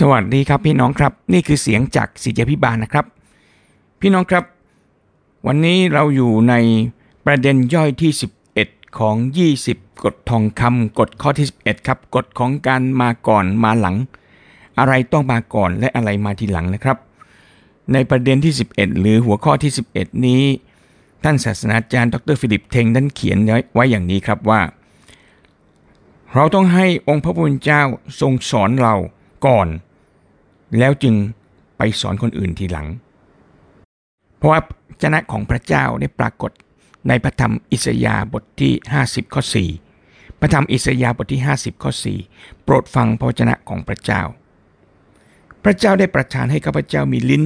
สวัสดีครับพี่น้องครับ นี่คือเสียงจากศิษยาภิบาลนะครับ พี่น้องครับ วันนี้เราอยู่ในประเด็นย่อยที่ 11 ของ 20 กฎทองคำกฎข้อที่ 11 ครับกฎของการมาก่อนมาหลัง อะไรต้องมาก่อนและอะไรมาทีหลังนะครับ ในประเด็นที่ 11 หรือหัวข้อที่ 11 นี้ ท่านศาสนาจารย์ ดร.ฟิลิปเทงนั้นเขียนไว้อย่างนี้ครับว่า เราต้องให้องค์พระผู้เป็นเจ้าทรงสอนเราก่อน แล้วจึงไปสอนคนอื่นทีหลัง เพราะว่าเจนะของพระเจ้าได้ปรากฏในพระธรรมอิสยาห์บทที่ 50 ข้อ 4 พระธรรมอิสยาห์บทที่ 50 ข้อ 4 โปรดฟังพระวจนะของพระเจ้า พระเจ้าได้ประทานให้ข้าพเจ้ามีลิ้น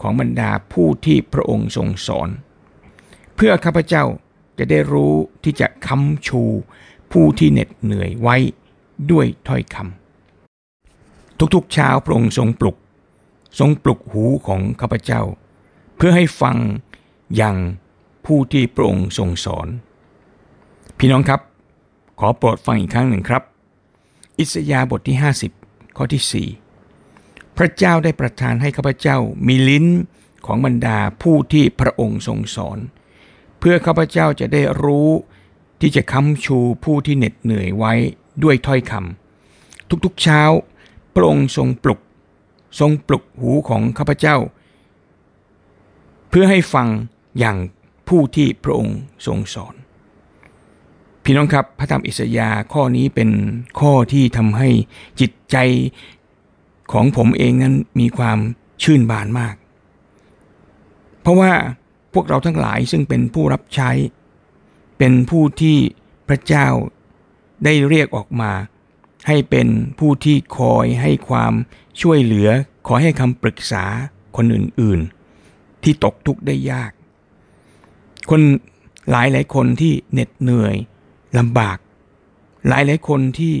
ของบรรดาผู้ที่พระองค์ทรงสอน เพื่อข้าพเจ้าจะได้รู้ที่จะค้ำชูผู้ที่เหน็ดเหนื่อยไว้ด้วยถ้อยคำ ทุกๆเช้าพระองค์ทรงปลุก ทรงปลุกหูของข้าพเจ้า เพื่อให้ฟังอย่างผู้ที่พระองค์ทรงสอน พี่น้องครับ ขอโปรดฟังอีกครั้งหนึ่งครับ อิสยาบทที่ 50 ข้อที่ 4 พระเจ้าได้ประทานให้ข้าพเจ้ามีลิ้นของบรรดาผู้ที่พระองค์ทรงสอน เพื่อข้าพเจ้าจะได้รู้ที่จะค้ำชูผู้ที่เหน็ดเหนื่อยไว้ด้วยถ้อยคำทุกๆเช้า พระองค์ทรงปลุก ทรงปลุกหูของข้าพเจ้า เพื่อให้ฟังอย่างผู้ที่พระองค์ทรงสอน พี่น้องครับพระธรรมอิสยาห์ข้อนี้เป็นข้อที่ทำให้จิตใจของผมเองนั้นมีความชื่นบานมาก เพราะว่าพวกเราทั้งหลายซึ่งเป็นผู้รับใช้ เป็นผู้ที่พระเจ้าได้เรียกออกมา ให้เป็นผู้ที่คอยให้ความช่วยเหลือ ขอให้คำปรึกษาคนอื่นๆ ที่ตกทุกข์ได้ยาก คนหลายหลายคนที่เหน็ดเหนื่อยลำบาก หลายหลายคนที่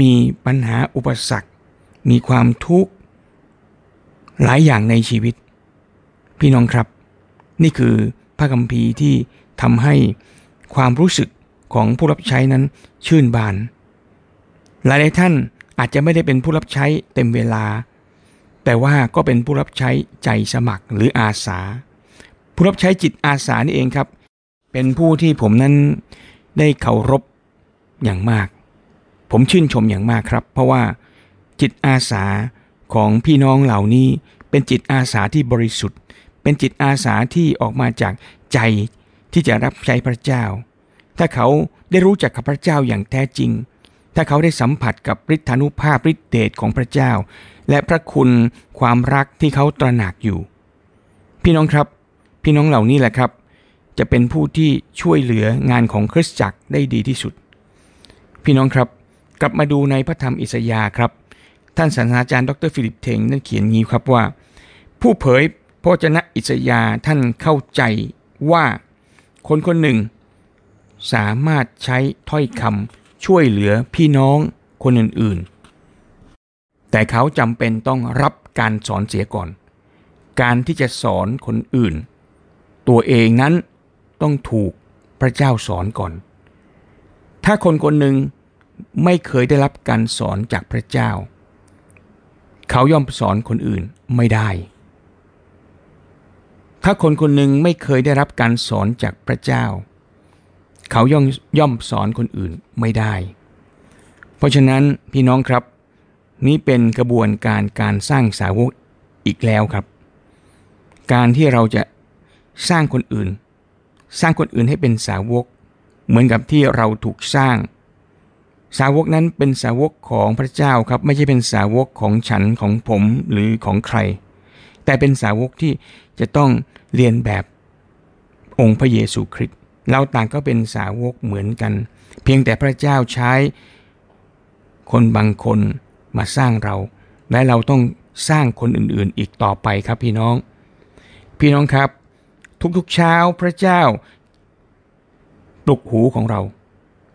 มีปัญหาอุปสรรค มีความทุกข์ หลายอย่างในชีวิต พี่น้องครับ นี่คือพระคัมภีร์ที่ทำให้ความรู้สึกของผู้รับใช้นั้นชื่นบาน หลายๆท่านอาจจะไม่ได้เป็นผู้รับใช้เต็มเวลา แต่ว่าก็เป็นผู้รับใช้ใจสมัครหรืออาสา ผู้รับใช้จิตอาสานี่เองครับ เป็นผู้ที่ผมนั้นได้เคารพอย่างมาก ผมชื่นชมอย่างมากครับ เพราะว่าจิตอาสาของพี่น้องเหล่านี้เป็นจิตอาสาที่บริสุทธิ์ เป็นจิตอาสาที่ออกมาจากใจที่จะรับใช้พระเจ้า ถ้าเขาได้รู้จักกับพระเจ้าอย่างแท้จริง ถ้าเขาได้สัมผัสกับฤทธานุภาพฤทธิเดชของพระเจ้า และพระคุณความรักที่เขาตระหนักอยู่ พี่น้องครับ พี่น้องเหล่านี้แหละครับ จะเป็นผู้ที่ช่วยเหลืองานของคริสตจักรได้ดีที่สุด พี่น้องครับ กลับมาดูในพระธรรมอิสยาห์ครับ ท่านศาสตราจารย์ดรฟิลิปเทงนั้นเขียนงี้ครับว่า ผู้เผยพระเจนะอิสยาห์ท่านเข้าใจว่าคนคนหนึ่ง สามารถใช้ถ้อยคำ ช่วยเหลือพี่น้องคนอื่นๆ แต่เขาจำเป็นต้องรับการสอนเสียก่อน การที่จะสอนคนอื่น ตัวเองนั้นต้องถูกพระเจ้าสอนก่อน ถ้าคนคนหนึ่งไม่เคยได้รับการสอนจากพระเจ้า เขาย่อมสอนคนอื่นไม่ได้ ถ้าคนคนหนึ่งไม่เคยได้รับการสอนจากพระเจ้า เขาย่อมย่อมสอนคนอื่นไม่ได้ เพราะฉะนั้นพี่น้องครับ นี่เป็นกระบวนการการสร้างสาวกอีกแล้วครับ การที่เราจะสร้างคนอื่น สร้างคนอื่นให้เป็นสาวก เหมือนกับที่เราถูกสร้าง สาวกนั้นเป็นสาวกของพระเจ้าครับ ไม่ใช่เป็นสาวกของฉันของผมหรือของใคร แต่เป็นสาวกที่จะต้องเรียนแบบองค์พระเยซูคริสต์ เราต่างก็เป็นสาวกเหมือนกัน เพียงแต่พระเจ้าใช้คนบางคนมาสร้างเรา และเราต้องสร้างคนอื่นๆอีกต่อไปครับพี่น้อง พี่น้องครับ ทุกๆเช้าพระเจ้าปลุกหูของเรา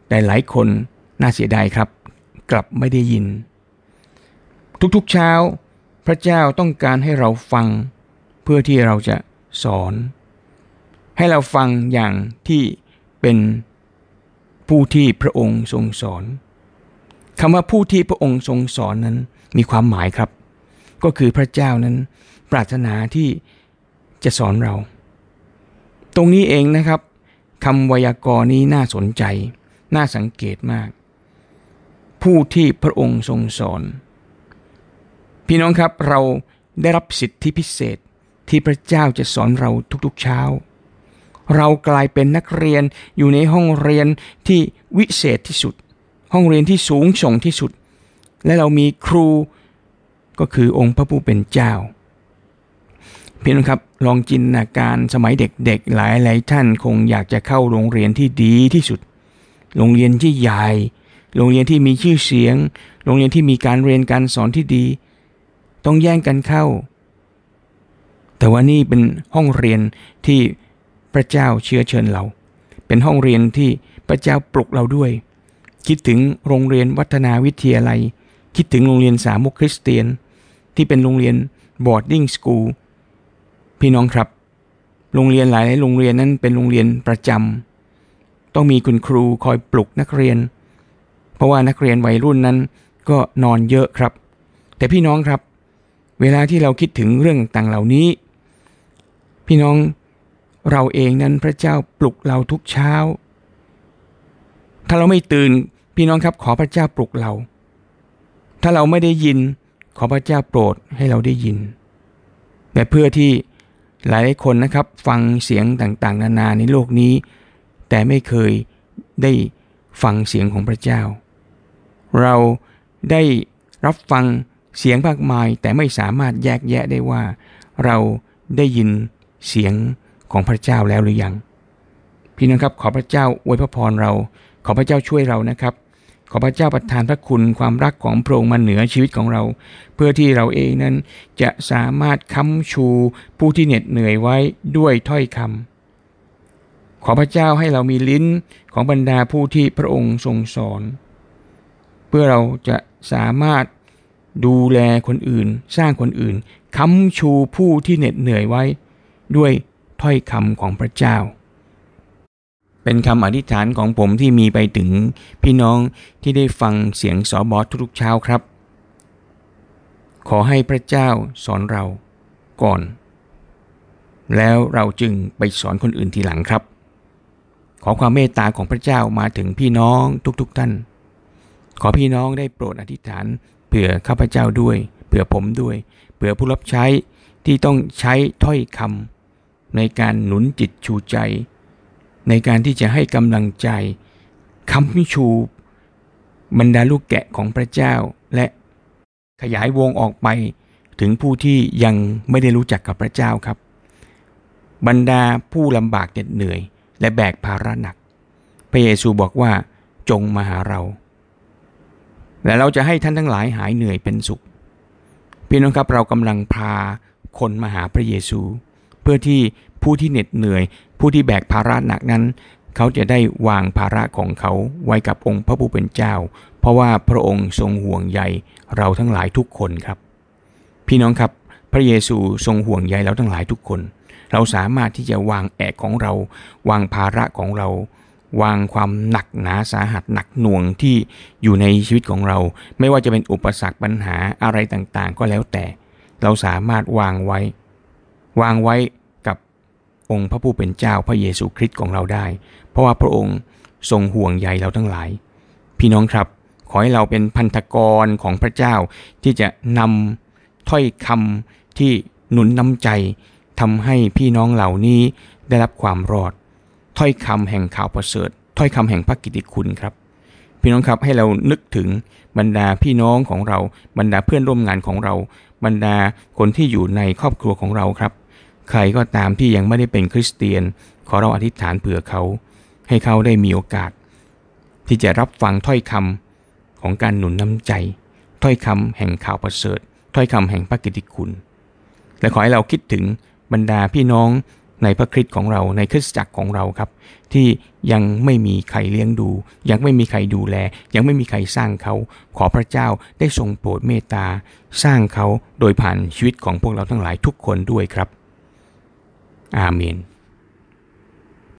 แต่หลายคนน่าเสียดายครับ กลับไม่ได้ยิน ทุกๆเช้า พระเจ้าต้องการให้เราฟัง เพื่อที่เราจะสอน ให้เราฟังอย่างที่เป็นผู้ที่พระองค์ทรงสอนคำว่าผู้ที่พระองค์ทรงสอนนั้นมีความหมายครับ ก็คือพระเจ้านั้นปรารถนาที่จะสอนเรา ตรงนี้เองนะครับคำไวยากรณ์นี้น่าสนใจ น่าสังเกตมาก ผู้ที่พระองค์ทรงสอน พี่น้องครับเราได้รับสิทธิพิเศษที่พระเจ้าจะสอนเราทุกๆเช้า เรากลายเป็นนักเรียนอยู่ในห้องเรียนที่วิเศษที่สุด ห้องเรียนที่สูงส่งที่สุด และเรามีครูก็คือองค์พระผู้เป็นเจ้าพี่น้องครับลองจินตนาการสมัยเด็กๆ หลายหลายท่านคงอยากจะเข้าโรงเรียนที่ดีที่สุด โรงเรียนที่ใหญ่ โรงเรียนที่มีชื่อเสียง โรงเรียนที่มีการเรียนการสอนที่ดี ต้องแย่งกันเข้า แต่ว่านี่เป็นห้องเรียนที่ พระเจ้าเชื้อเชิญเรา เป็นห้องเรียนที่พระเจ้าปลุกเราด้วย คิดถึงโรงเรียนวัฒนาวิทยาลัย คิดถึงโรงเรียนสามุคริสเตียน ที่เป็นโรงเรียนบอร์ดดิ้งสกูลพี่น้องครับ โรงเรียนหลายโรงเรียนนั้นเป็นโรงเรียนประจำต้องมีคุณครูคอยปลุกนักเรียน เพราะว่านักเรียนวัยรุ่นนั้นก็นอนเยอะครับ แต่พี่น้องครับ เวลาที่เราคิดถึงเรื่องต่างเหล่านี้ พี่น้อง เราเองนั้นพระเจ้าปลุกเราทุกเช้า ถ้าเราไม่ตื่นพี่น้องครับขอพระเจ้าปลุกเรา ถ้าเราไม่ได้ยินขอพระเจ้าโปรดให้เราได้ยิน แต่เพื่อที่หลายคนนะครับฟังเสียงต่างๆ นานาในโลกนี้ แต่ไม่เคยได้ฟังเสียงของพระเจ้า เราได้รับฟังเสียงมากมายแต่ไม่สามารถแยกแยะได้ว่า เราได้ยินเสียง ของพระเจ้าแล้วหรือยัง พี่น้องครับขอพระเจ้าอวยพระพรเรา ขอพระเจ้าช่วยเรานะครับ ขอพระเจ้าประทานพระคุณความรักของพระองค์มาเหนือชีวิตของเรา เพื่อที่เราเองนั้นจะสามารถค้ำชูผู้ที่เหน็ดเหนื่อยไว้ด้วยถ้อยคำขอพระเจ้าให้เรามีลิ้นของบรรดาผู้ที่พระองค์ทรงสอน เพื่อเราจะสามารถดูแลคนอื่น สร้างคนอื่นค้ำชูผู้ที่เหน็ดเหนื่อยไว้ ด้วย ถ้อยคำของพระเจ้า เป็นคำอธิษฐานของผมที่มีไปถึงพี่น้องที่ได้ฟังเสียงสอบอทุกๆเช้าครับ ขอให้พระเจ้าสอนเราก่อน แล้วเราจึงไปสอนคนอื่นทีหลังครับ ขอความเมตตาของพระเจ้ามาถึงพี่น้องทุกๆท่าน ขอพี่น้องได้โปรดอธิษฐานเผื่อข้าพเจ้าด้วย เผื่อผมด้วย เผื่อผู้รับใช้ที่ต้องใช้ถ้อยคำ ในการหนุนจิตชูใจ ในการที่จะให้กำลังใจคำชูบรรดาลูกแกะของพระเจ้า และขยายวงออกไปถึงผู้ที่ยังไม่ได้รู้จักกับพระเจ้าครับ บรรดาผู้ลำบากเหน็ดเหนื่อย และแบกภาระหนัก พระเยซูบอกว่าจงมาหาเรา และเราจะให้ท่านทั้งหลายหายเหนื่อยเป็นสุข พี่น้องครับเรากำลังพาคนมาหาพระเยซู เพื่อที่ผู้ที่เหน็ดเหนื่อย ผู้ที่แบกภาระหนักนั้น เขาจะได้วางภาระของเขาไว้กับองค์พระผู้เป็นเจ้า เพราะว่าพระองค์ทรงห่วงใยเราทั้งหลายทุกคนครับ พี่น้องครับพระเยซูทรงห่วงใยเราทั้งหลายทุกคน เราสามารถที่จะวางแอกของเรา วางภาระของเรา วางความหนักหนาสาหัสหนักหน่วงที่อยู่ในชีวิตของเรา ไม่ว่าจะเป็นอุปสรรคปัญหาอะไรต่างๆ ก็แล้วแต่ เราสามารถวางไว้ วางไว้กับองค์พระผู้เป็นเจ้าพระเยซูคริสต์ของเราได้ เพราะว่าพระองค์ทรงห่วงใยเราทั้งหลาย พี่น้องครับ ขอให้เราเป็นพันธกรของพระเจ้าที่จะนำถ้อยคำที่หนุนน้ำใจทำให้พี่น้องเหล่านี้ได้รับความรอด ถ้อยคำแห่งข่าวประเสริฐ ถ้อยคำแห่งพระกิติคุณครับ พี่น้องครับให้เรานึกถึงบรรดาพี่น้องของเรา บรรดาเพื่อนร่วมงานของเรา บรรดาคนที่อยู่ในครอบครัวของเราครับ ใครก็ตามที่ยังไม่ได้เป็นคริสเตียน ขอเราอธิษฐานเผื่อเขา ให้เขาได้มีโอกาส ที่จะรับฟังถ้อยคำของการหนุนน้ำใจ ถ้อยคำแห่งข่าวประเสริฐ ถ้อยคำแห่งพระกิติคุณ และขอให้เราคิดถึงบรรดาพี่น้องในพระคริสต์ของเราในคริสตจักรของเราครับ ที่ยังไม่มีใครเลี้ยงดู ยังไม่มีใครดูแล ยังไม่มีใครสร้างเขา ขอพระเจ้าได้ทรงโปรดเมตตา สร้างเขาโดยผ่านชีวิตของพวกเราทั้งหลายทุกคนด้วยครับ อาเมน